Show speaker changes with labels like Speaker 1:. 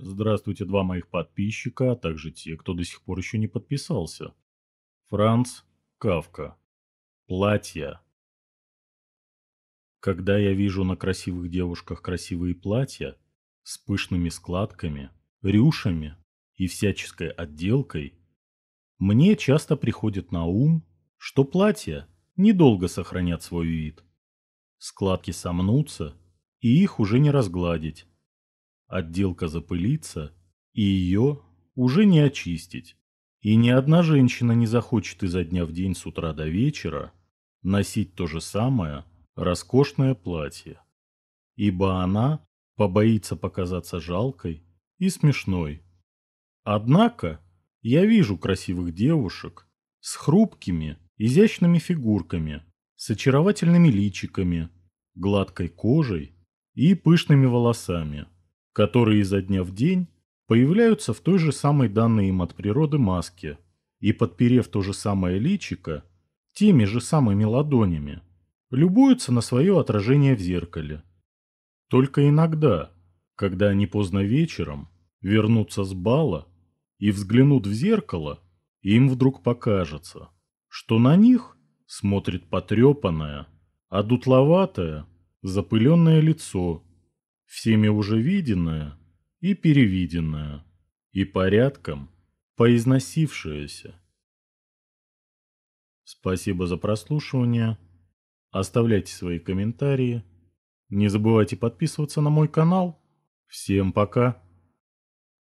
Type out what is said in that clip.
Speaker 1: Здравствуйте, два моих подписчика, а также те, кто до сих пор еще не подписался. Франц Кавка. Платья. Когда я вижу на красивых девушках красивые платья с пышными складками, рюшами и всяческой отделкой, мне часто приходит на ум, что платья недолго сохранят свой вид. Складки сомнутся, и их уже не разгладить Отделка запылится, и ее уже не очистить. И ни одна женщина не захочет изо дня в день с утра до вечера носить то же самое роскошное платье. Ибо она побоится показаться жалкой и смешной. Однако я вижу красивых девушек с хрупкими, изящными фигурками, с очаровательными личиками, гладкой кожей и пышными волосами – которые изо дня в день появляются в той же самой данной им от природы маске и, подперев то же самое личико, теми же самыми ладонями, любуются на свое отражение в зеркале. Только иногда, когда они поздно вечером вернутся с бала и взглянут в зеркало, им вдруг покажется, что на них смотрит потрепанное, одутловатое, запыленное лицо всеми уже виденное и перевиденное, и порядком поизносившееся. Спасибо за прослушивание. Оставляйте свои комментарии. Не забывайте подписываться на мой канал. Всем пока.